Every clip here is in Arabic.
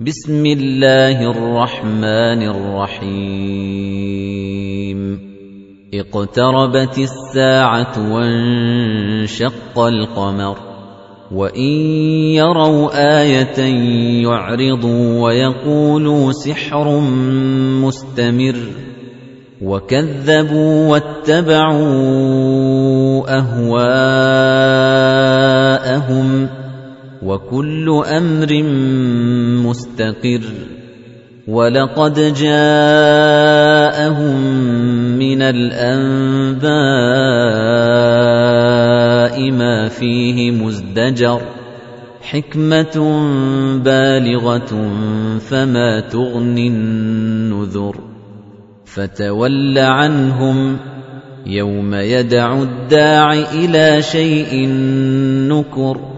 بسم الله الرحمن الرحيم. اقتربت الساعة وانشق القمر وإن يروا آية يعرضوا ويقولوا سحر مستمر وكذبوا واتبعوا أهواءهم وكل أمر مستقر ولقد جاءهم من الأنباء ما فيه مزدجر حكمة بالغة فما تغني النذر فتول عنهم يوم يدع الداع إلى شيء نكر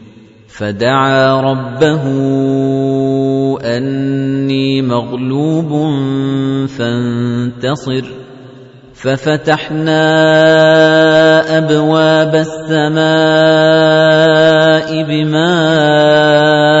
فدعا ربه أني مغلوب فانتصر. ففتحنا أبواب السماء بماء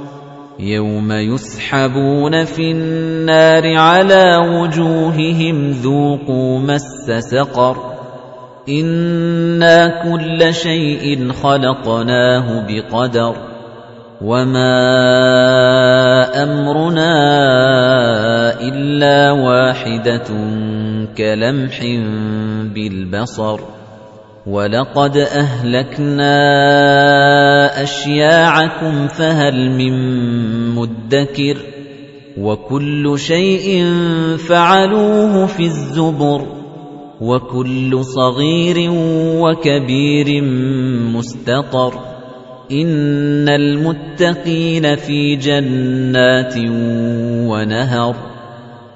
يَوْمَ يُسْحَبُونَ فِي النَّارِ عَلَى وُجُوهِهِمْ ذُوقُوا مَسَّ سَقَرَ إِنَّا كُلَّ شَيْءٍ خَلَقْنَاهُ بِقَدَرٍ وَمَا أَمْرُنَا إِلَّا وَاحِدَةٌ كَلَمْحٍ بِالْبَصَرِ وَلَقَدْ أَهْلَكْنَا أَشْيَاعَكُمْ فَهَلْ مِن مُّدَّكِرٍ وَكُلُّ شَيْءٍ فَعَلُوهُ فِي الزُّبُرِ وَكُلُّ صَغِيرٍ وَكَبِيرٍ مُسْتَطَرٌ إِنَّ الْمُتَّقِينَ فِي جَنَّاتٍ وَنَهَرٍ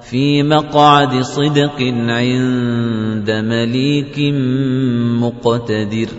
في مقعد صدق عند مليك مقتدر